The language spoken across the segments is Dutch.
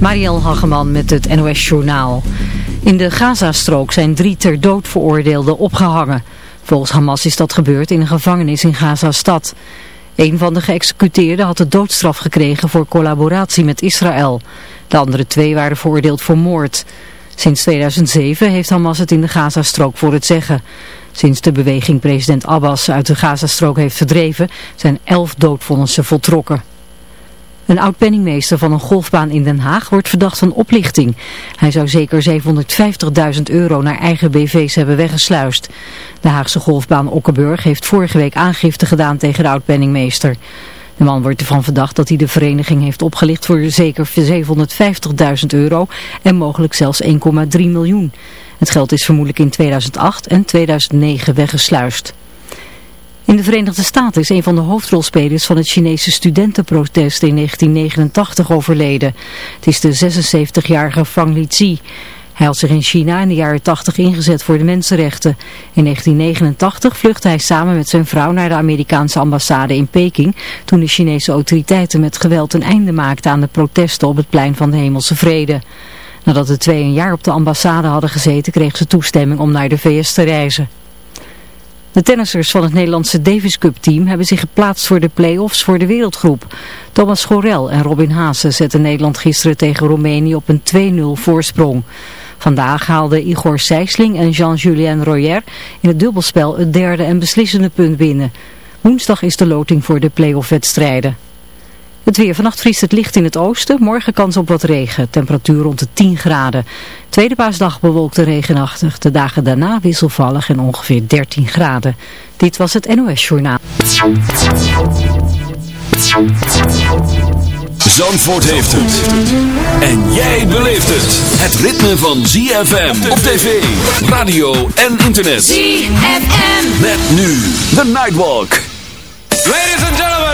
Marielle Hageman met het NOS Journaal. In de Gazastrook zijn drie ter dood veroordeelden opgehangen. Volgens Hamas is dat gebeurd in een gevangenis in Gaza-stad. Een van de geëxecuteerden had de doodstraf gekregen voor collaboratie met Israël. De andere twee waren veroordeeld voor moord. Sinds 2007 heeft Hamas het in de Gazastrook voor het zeggen. Sinds de beweging president Abbas uit de Gazastrook heeft verdreven, zijn elf doodvonnissen voltrokken. Een oud-penningmeester van een golfbaan in Den Haag wordt verdacht van oplichting. Hij zou zeker 750.000 euro naar eigen BV's hebben weggesluist. De Haagse golfbaan Okkenburg heeft vorige week aangifte gedaan tegen de oud-penningmeester. De man wordt ervan verdacht dat hij de vereniging heeft opgelicht voor zeker 750.000 euro en mogelijk zelfs 1,3 miljoen. Het geld is vermoedelijk in 2008 en 2009 weggesluist. In de Verenigde Staten is een van de hoofdrolspelers van het Chinese studentenprotest in 1989 overleden. Het is de 76-jarige Fang Lizi. Hij had zich in China in de jaren 80 ingezet voor de mensenrechten. In 1989 vluchtte hij samen met zijn vrouw naar de Amerikaanse ambassade in Peking... toen de Chinese autoriteiten met geweld een einde maakten aan de protesten op het plein van de Hemelse Vrede. Nadat de twee een jaar op de ambassade hadden gezeten kreeg ze toestemming om naar de VS te reizen. De tennissers van het Nederlandse Davis Cup team hebben zich geplaatst voor de play-offs voor de wereldgroep. Thomas Schorel en Robin Haase zetten Nederland gisteren tegen Roemenië op een 2-0 voorsprong. Vandaag haalden Igor Sijsling en Jean-Julien Royer in het dubbelspel het derde en beslissende punt binnen. Woensdag is de loting voor de play-off wedstrijden. Het weer. Vannacht vriest het licht in het oosten. Morgen kans op wat regen. Temperatuur rond de 10 graden. Tweede paasdag bewolkt en regenachtig. De dagen daarna wisselvallig en ongeveer 13 graden. Dit was het NOS Journaal. Zandvoort heeft het. En jij beleeft het. Het ritme van ZFM op tv, radio en internet. ZFM. Met nu de Nightwalk. Ladies and gentlemen.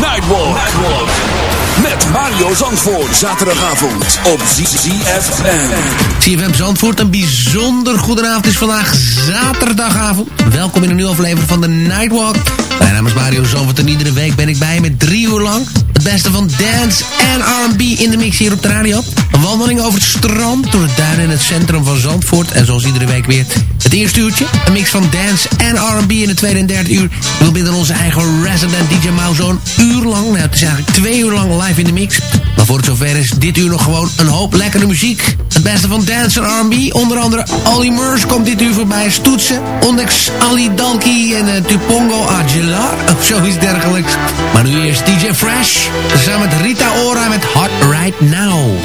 Nightwalk. Met Mario Zandvoort. Zaterdagavond op ZFM. CFM Zandvoort, een bijzonder goedenavond. is vandaag zaterdagavond. Welkom in een nieuwe aflevering van de Nightwalk. Mijn naam is Mario Zandvoort en iedere week ben ik bij met drie uur lang... het beste van dance en R&B in de mix hier op de radio. Een wandeling over het strand, door het duin in het centrum van Zandvoort. En zoals iedere week weer het eerste uurtje. Een mix van dance en R&B in de tweede en derde uur. We binnen onze eigen resident DJ Mao zo'n uur lang. Nou, het is eigenlijk twee uur lang live in de mix. Maar voor het zover is dit uur nog gewoon een hoop lekkere muziek. Het beste van dance en R&B. Onder andere Ali Murs komt dit uur voorbij. Stoetsen, Onyx, Ali Dalki en uh, Tupongo Aguilar. Of zoiets dergelijks. Maar nu eerst DJ Fresh. Samen met Rita Ora met Hot Right Now.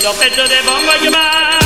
Voglio peggio bang bomba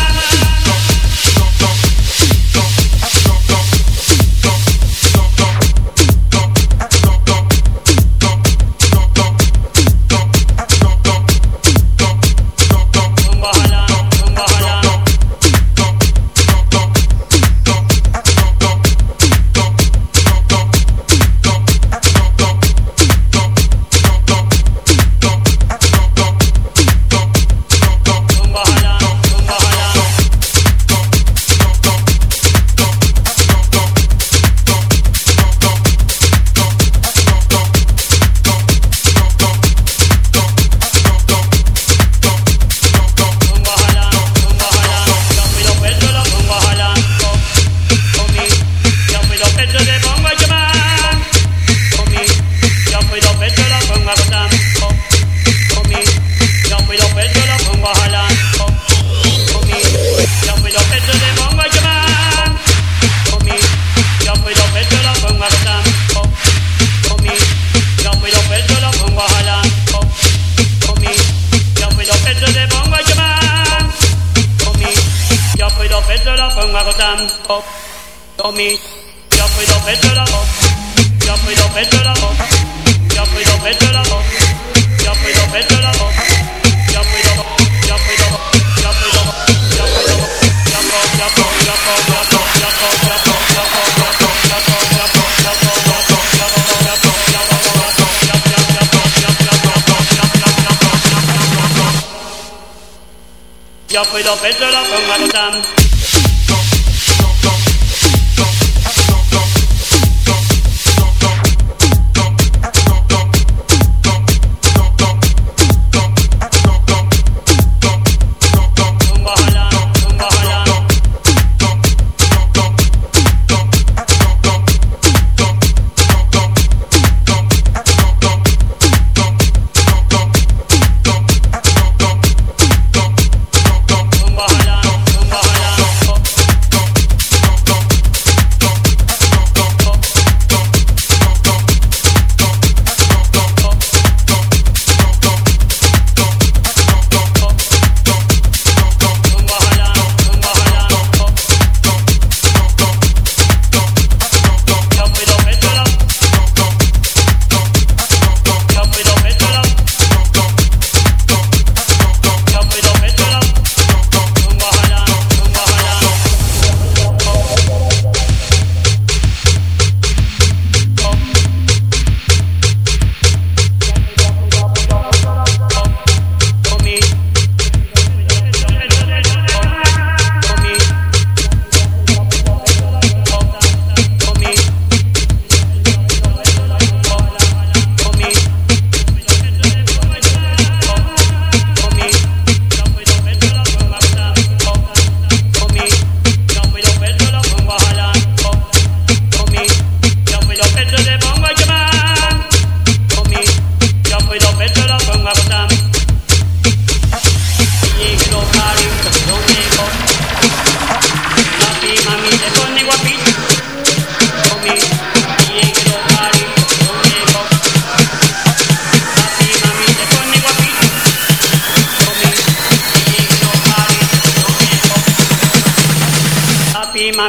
Yo cuido pecho, lo pongo a.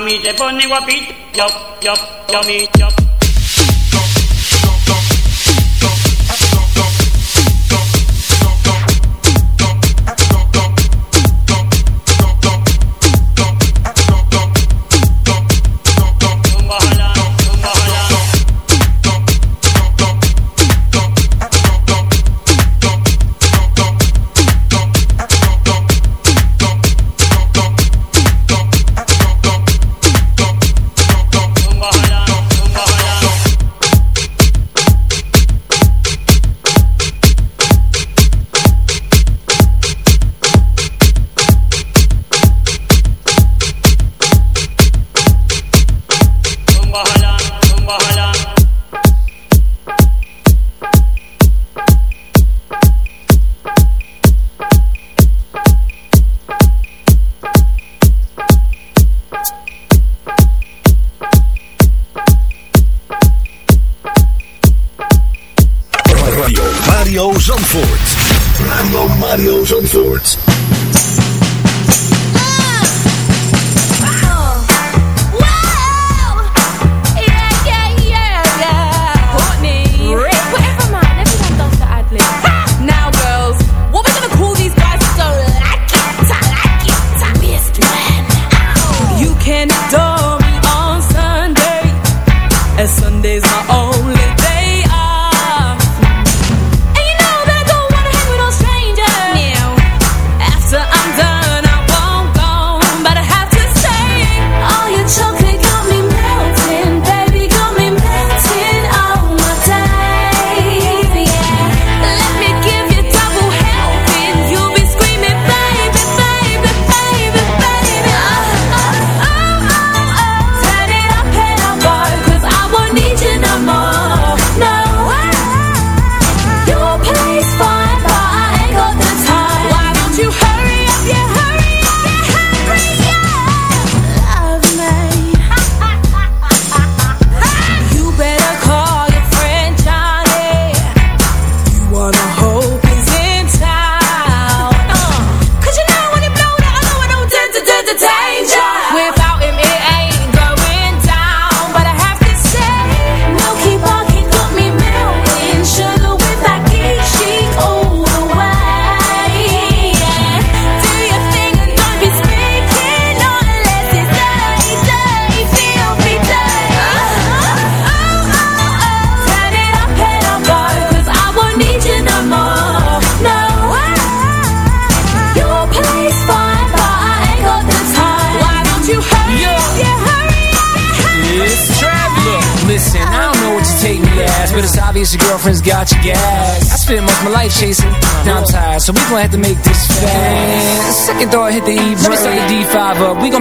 yummy, the bunny, whoop yup, yup, yummy, yup.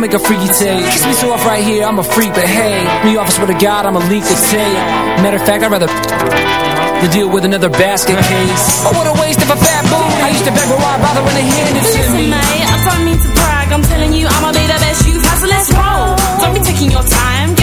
Make a freaky tape. Kiss me so off right here, I'm a freak, but hey, me office with a god, I'm a leak the tape. Matter of fact, I'd rather to deal with another basket case. Oh, what a waste of a fat boo. I used to beg, but why bother when they hand it to Listen, me? mate, I don't mean to brag. I'm telling you, I'ma be the best you've had, so let's roll. Don't be taking your time,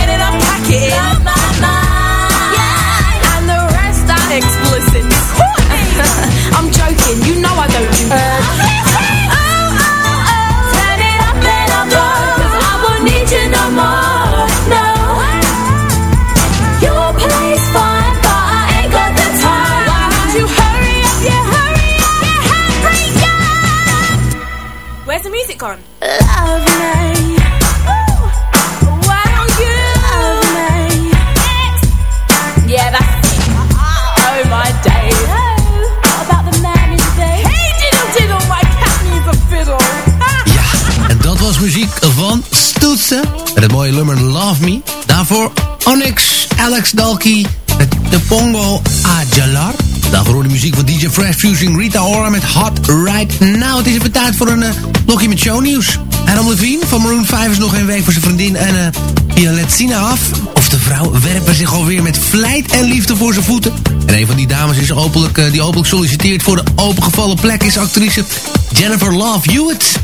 van Stoetsen. Met het mooie nummer Love Me. Daarvoor Onyx, Alex Dalky met de Pongo Ajalar. Daarvoor hoorde muziek van DJ Fresh Fusing Rita Ora met Hot Right Now. Het is even tijd voor een uh, blokje met shownieuws. Adam Levine van Maroon 5 is nog geen week voor zijn vriendin en uh, via Letsina af. Of de vrouw werpen zich alweer met vlijt en liefde voor zijn voeten. En een van die dames is openlijk, uh, die openlijk solliciteert voor de opengevallen plek is actrice Jennifer Love Hewitt.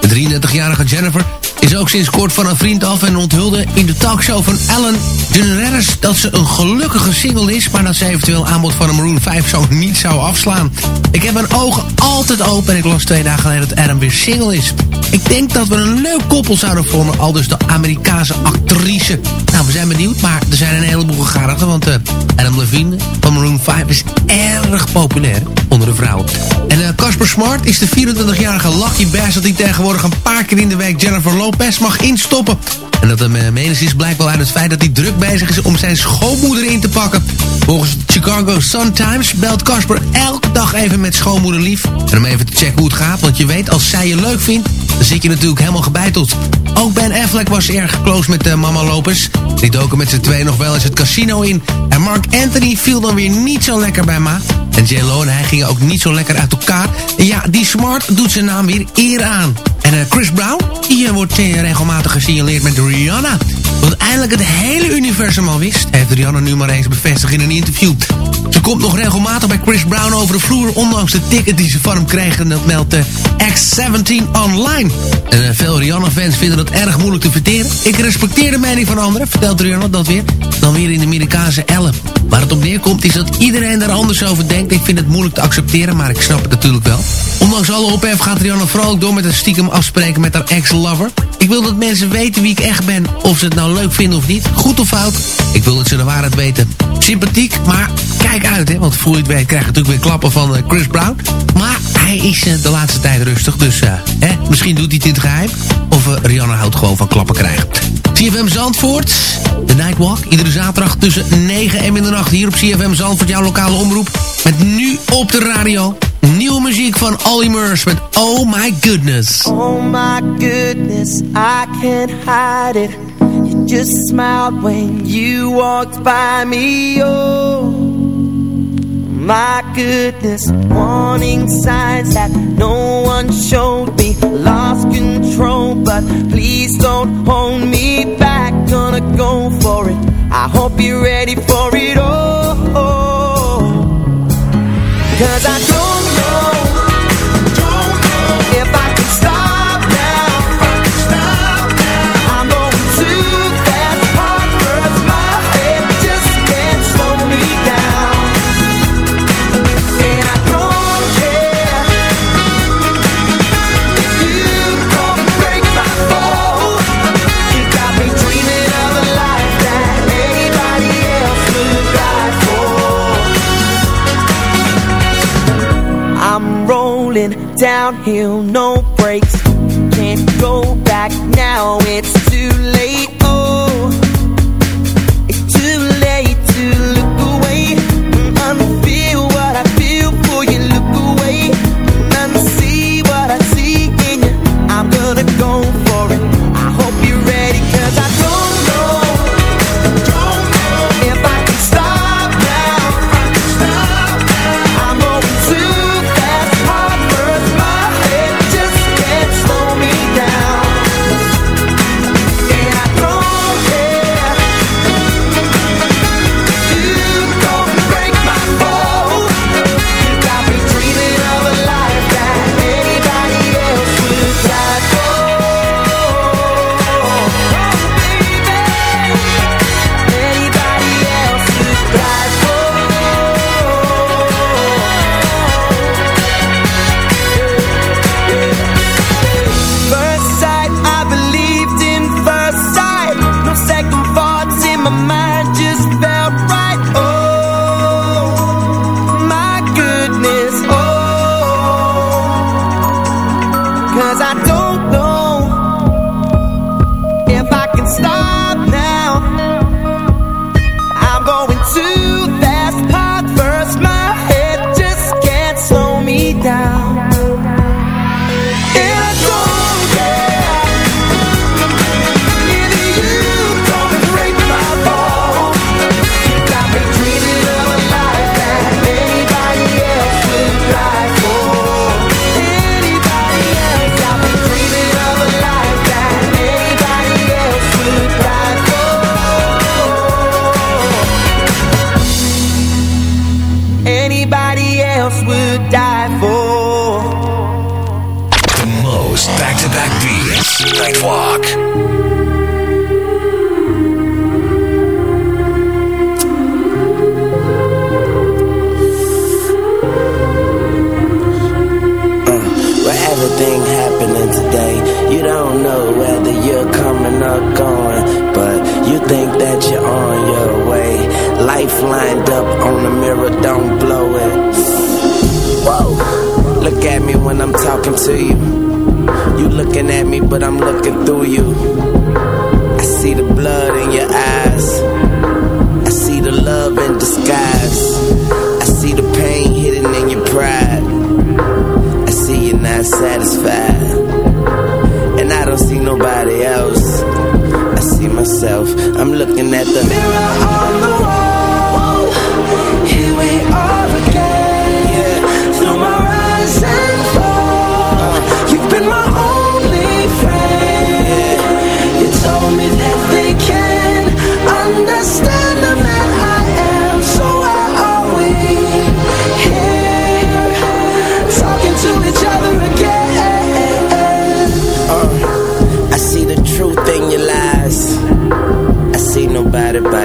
De 33-jarige Jennifer is ook sinds kort van een vriend af en onthulde in de talkshow van Ellen DeGeneres dat ze een gelukkige single is, maar dat ze eventueel aanbod van een Maroon 5 song niet zou afslaan. Ik heb mijn ogen altijd open en ik las twee dagen geleden dat Adam weer single is. Ik denk dat we een leuk koppel zouden vormen, al dus de Amerikaanse actrice. Nou, we zijn benieuwd, maar er zijn een heleboel gegadigden, want uh, Adam Levine van Maroon 5 is erg populair onder de vrouwen. En uh, Casper Smart is de 24-jarige Lucky Bass die tegenwoordig een paar keer in de week Jennifer Lopez mag instoppen. En dat hem uh, menens is blijkt wel uit het feit dat hij druk bezig is om zijn schoonmoeder in te pakken. Volgens Chicago Sun-Times belt Casper elke dag even met schoonmoeder lief. En om even te checken hoe het gaat, want je weet, als zij je leuk vindt, dan zit je natuurlijk helemaal gebeiteld. Ook Ben Affleck was erg close met uh, mama Lopez. Die doken met z'n twee nog wel eens het casino in. En Mark Anthony viel dan weer niet zo lekker bij ma. En J-Lo en hij gingen ook niet zo lekker uit elkaar. En ja, die Smart doet zijn naam weer eer aan. En uh, Chris Brown, die uh, wordt uh, regelmatig gesignaleerd met Rihanna. Want eindelijk het hele universum al wist... heeft Rihanna nu maar eens bevestigd in een interview. Ze komt nog regelmatig bij Chris Brown over de vloer... ondanks de ticket die ze van hem kreeg. En dat meldt de X17 online. En uh, veel Rihanna-fans vinden dat erg moeilijk te verteren. Ik respecteer de mening van anderen, vertelt Rihanna dat weer. Dan weer in de Amerikaanse Ellen. Waar het op neerkomt is dat iedereen er anders over denkt. Ik vind het moeilijk te accepteren, maar ik snap het natuurlijk wel. Ondanks alle ophef gaat Rihanna vrolijk door met een stiekem afspreken met haar ex-lover. Ik wil dat mensen weten wie ik echt ben. Of ze het nou leuk vinden of niet. Goed of fout. Ik wil dat ze de waarheid weten. Sympathiek, maar kijk uit, hè. Want voor je het weet krijg je natuurlijk weer klappen van uh, Chris Brown. Maar hij is uh, de laatste tijd rustig. Dus uh, hè, misschien doet hij het in het geheim. Of Rihanna houdt gewoon van klappen krijgen. CFM Zandvoort, de Nightwalk. Iedere zaterdag tussen 9 en middernacht hier op CFM Zandvoort. Jouw lokale omroep. Met nu op de radio nieuwe muziek van Olly Murs met Oh My Goodness. Oh my goodness, I can't hide it. You just smiled when you walked by me. Oh my goodness, warning signs that no one showed me. Lost control, but please don't hold me back. Gonna go for it. I hope you're ready for it. Oh, oh. cause I don't downhill, no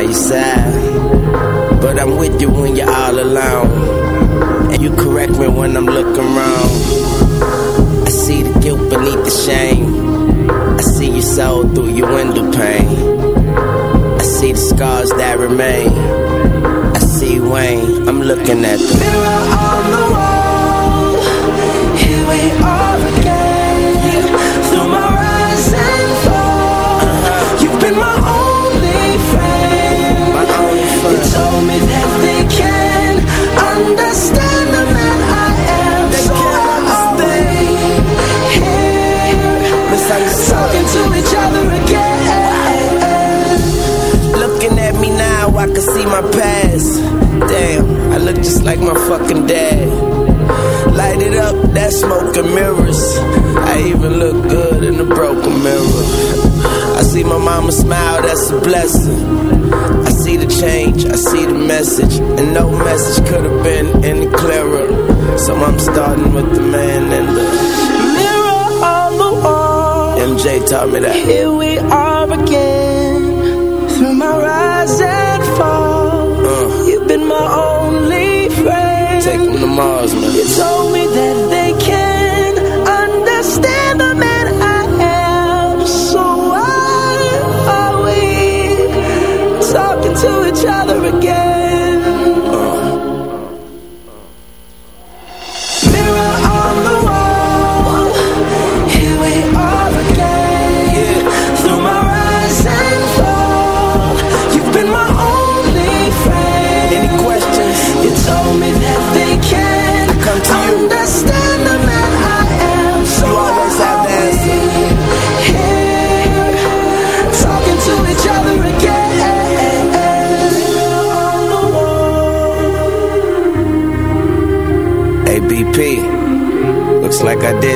right side. But I'm with you when you're all alone. And you correct me when I'm looking wrong. I see the guilt beneath the shame. I see your soul through your window pane. I see the scars that remain. I see Wayne, I'm looking at the mirror on the wall. Here we are. can see my past. Damn, I look just like my fucking dad. Light it up, that smoke and mirrors. I even look good in a broken mirror. I see my mama smile, that's a blessing. I see the change, I see the message. And no message could have been any clearer. So I'm starting with the man in the mirror on the wall. MJ taught me that. Here we are again. to Mars, man. You told me that they can understand the man I am. So why are we talking to each other again?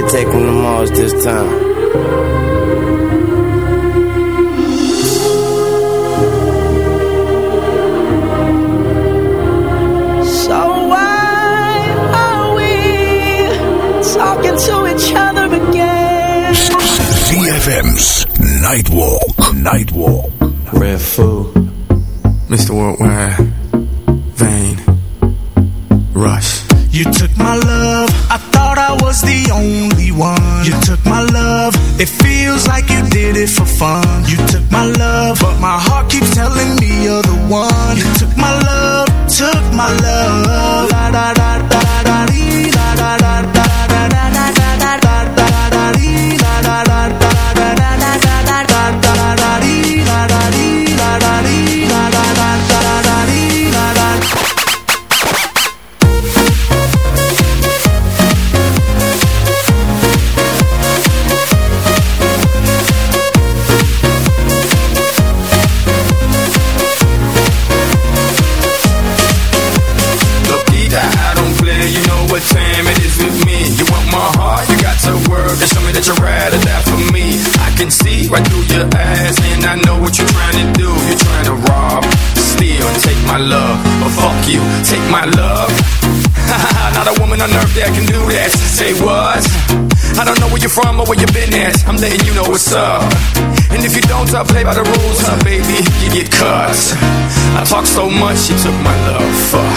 taking the Mars this time. Cause I talk so much, she took my love.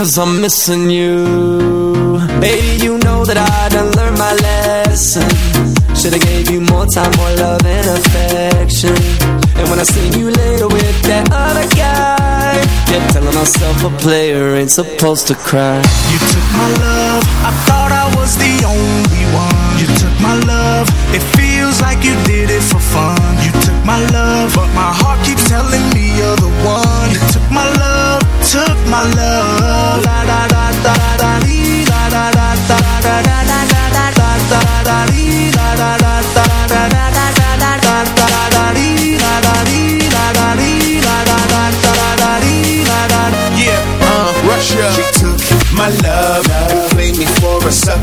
cause I'm missing you. Baby, you know that I done learned my lesson. Should've gave you more time, more love and affection. And when I see you later with that other guy Yeah, telling myself a player ain't supposed to cry. You took my love, I thought I was the only one. You took my love, it feels like you did it for fun. You took my love, but my heart keeps telling me you're the one. You took my love, took my love.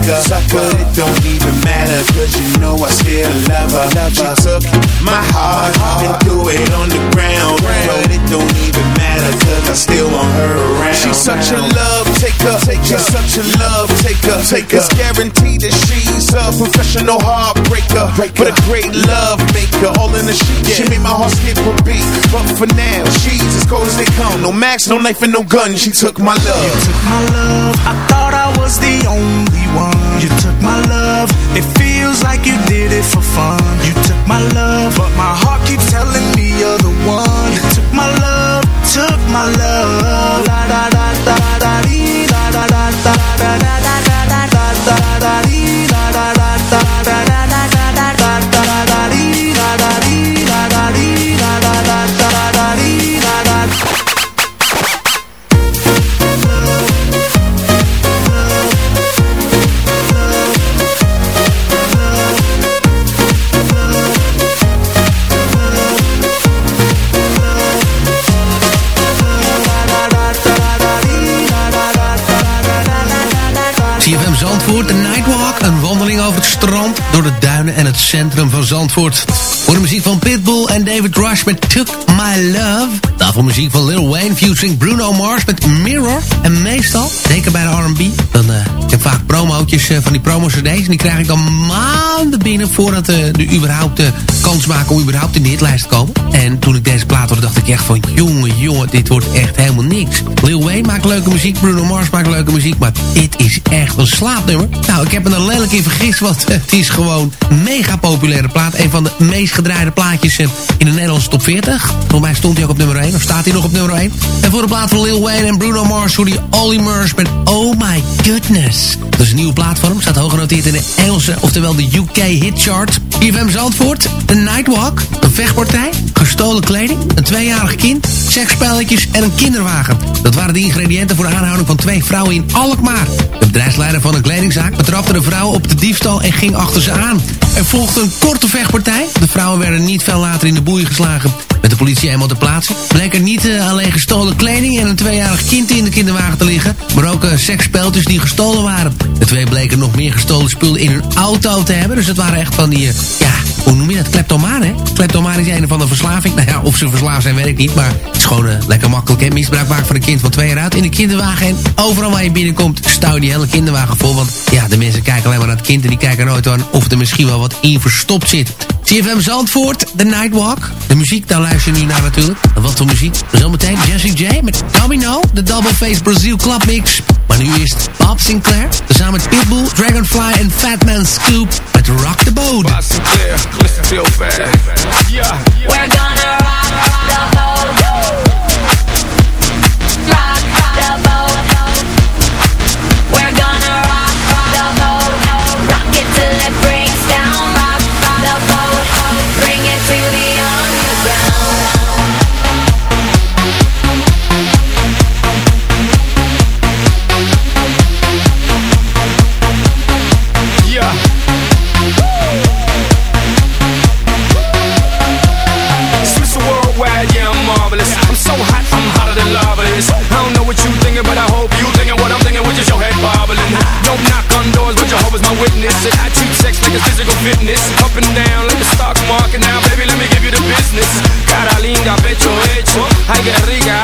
A sucker. But it don't even matter, cause you know I still love her. She took my heart and threw it on the ground. But it don't even matter, cause I still want her around. She's such a love taker. She's such a love taker. It's guaranteed that she's a professional heartbreaker. But a great love maker. All in the sheet. She made my heart skip a beat. But for now, she's as cold as they come. No max, no knife, and no gun. She took my love. You took my love, I thought I was the only love. It feels like you did it for fun. You took my love, but my heart keeps telling me you're the one. You took my love, took my love. La da da da da da da da da da da da. Door de duinen en het centrum van Zandvoort. Voor de muziek van Pitbull en David Rush met Took My Love. Daarvoor muziek van Lil Wayne featuring Bruno Mars met Mirror. En meestal, zeker bij de R&B, dan eh, ik heb vaak promootjes eh, van die promo-cd's. En die krijg ik dan maanden binnen voordat uh, de überhaupt de kans maken om überhaupt in de hitlijst te komen. En toen ik deze plaat hoorde, dacht ik echt van, jongen, jongen, dit wordt echt helemaal niks. Lil Wayne maakt leuke muziek, Bruno Mars maakt leuke muziek, maar dit is echt een slaapnummer. Nou, ik heb me er lelijk in vergist, want het is gewoon mega populaire plaat. Een van de meest gedraaide plaatjes in de Nederlandse top 40. Volgens mij stond hij ook op nummer 1, staat hij nog op nummer 1. En voor de plaat van Lil Wayne en Bruno Mars hoorde je Olly Murs met Oh My Goodness. Dat is een nieuwe plaat van hem, staat hoog genoteerd in de Engelse, oftewel de UK Hit Chart. IFM Zandvoort, The Nightwalk, een vechtpartij, gestolen kleding, een tweejarig kind, seksspelletjes en een kinderwagen. Dat waren de ingrediënten voor de aanhouding van twee vrouwen in Alkmaar. De bedrijfsleider van een kledingzaak betrapte de vrouw op de diefstal en ging achter ze aan. Er volgde een korte vechtpartij. De vrouwen werden niet veel later in de boei geslagen. Met de politie eenmaal te plaatsen. Bleek niet uh, alleen gestolen kleding en een tweejarig kind in de kinderwagen te liggen. Maar ook uh, die gestolen waren. De twee bleken nog meer gestolen spullen in hun auto te hebben. Dus het waren echt van die, uh, ja, hoe noem je dat? Kleptomaan, hè? Kleptomaan is een van de verslaving. Nou ja, of ze verslaafd zijn, weet ik niet. Maar het is gewoon lekker makkelijk, hè? Misbruik maken van een kind van twee jaar oud in de kinderwagen. En overal waar je binnenkomt, stouw die hele kinderwagen vol. Want ja, de mensen kijken alleen maar naar het kind en die kijken nooit aan of er misschien wel wat in verstopt zit. CFM Zandvoort, The Nightwalk. De muziek, daar luister je niet naar natuurlijk. En wat voor muziek? Zometeen Jesse J met Domino, de Double Face Brazil Club Mix. Maar nu eerst Bob Sinclair, samen met Pitbull, Dragonfly en Fatman Scoop met Rock the Boat. Bob Sinclair, listen real fast. Yeah. We're gonna rock the boat. My I treat sex like a physical fitness. Up and down like the stock market. Now, baby, let me give you the business. Cara linda, pecho hecho. Ay, que rica,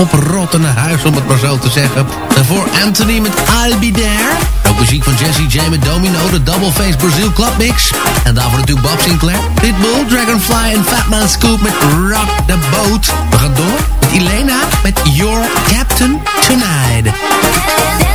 oprottende huis, om het maar zo te zeggen. Daarvoor Anthony met I'll Be There. Ook muziek van Jesse J met Domino, de Double Face Brazil Club Mix. En daarvoor natuurlijk Bob Sinclair, Pitbull, Dragonfly en Fatman Scoop met Rock the Boat. We gaan door met Elena met Your Captain Tonight.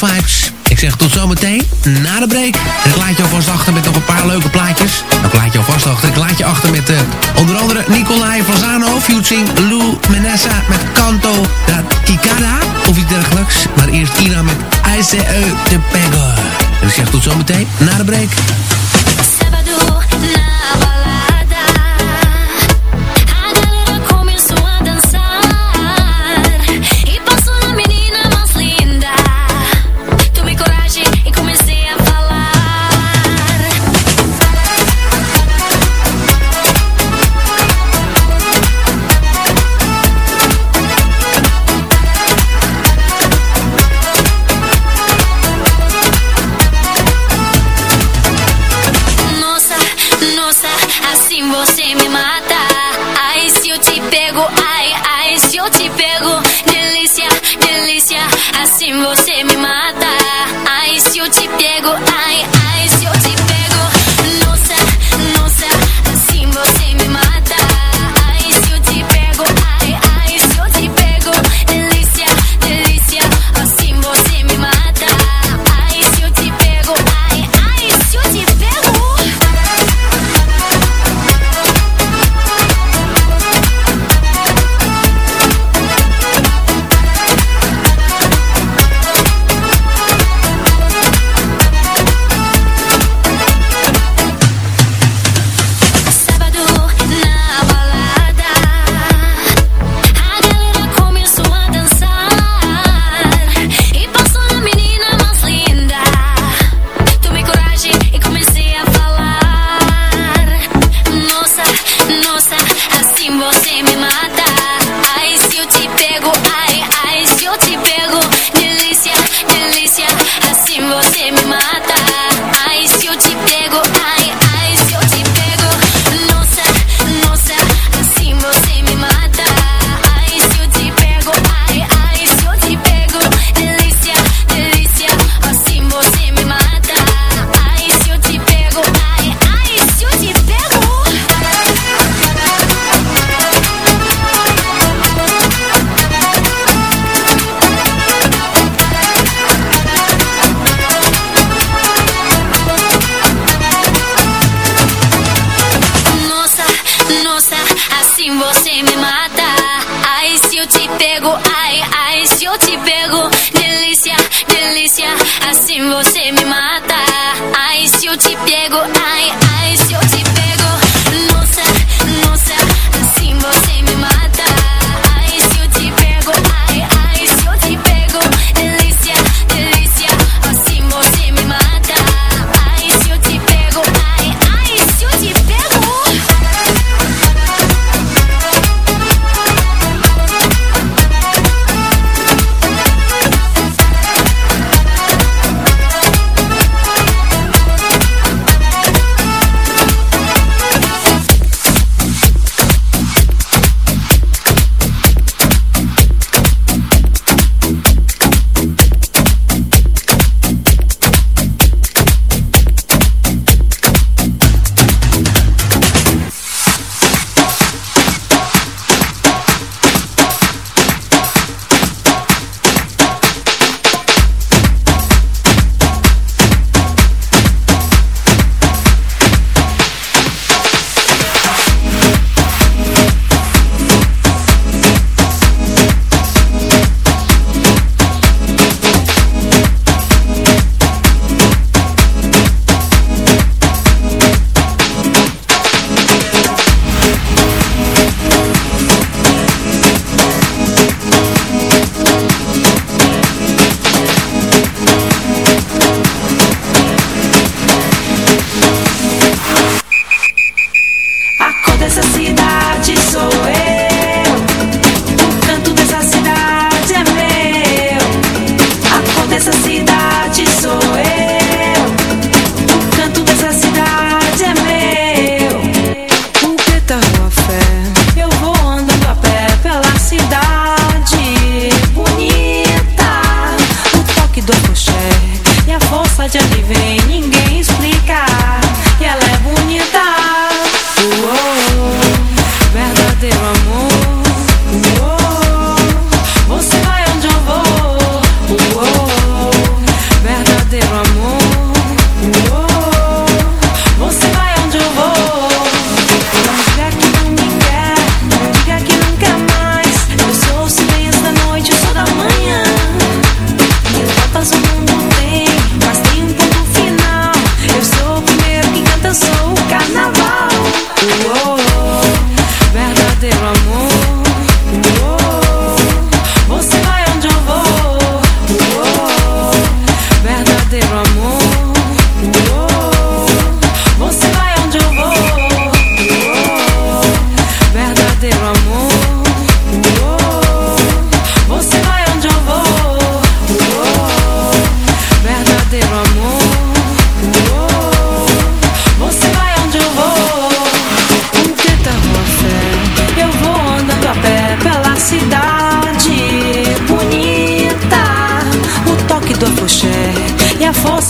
House Ik zeg tot zometeen, na de break. Ik laat je alvast achter met nog een paar leuke plaatjes. Dan ik laat je alvast achter. Ik laat je achter met eh, onder andere Nicolai Fazano, Futsing, Lou Menessa met canto da Ticada. of iets dergelijks. Maar eerst Ina met ICE de Pego. En ik zeg tot zometeen, na de break. Eu te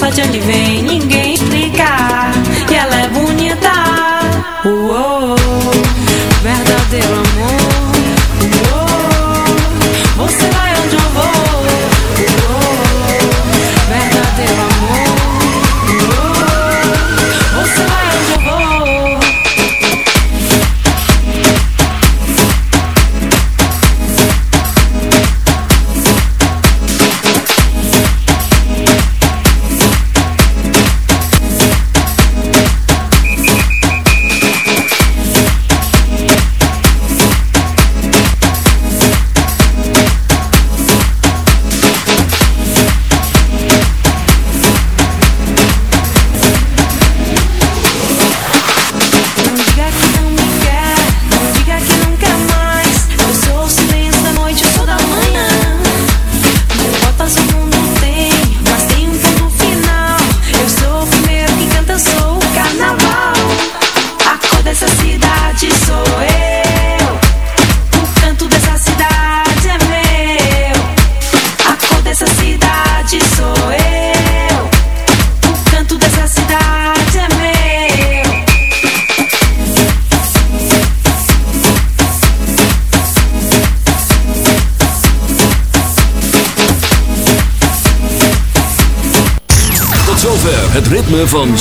faça de onde vem.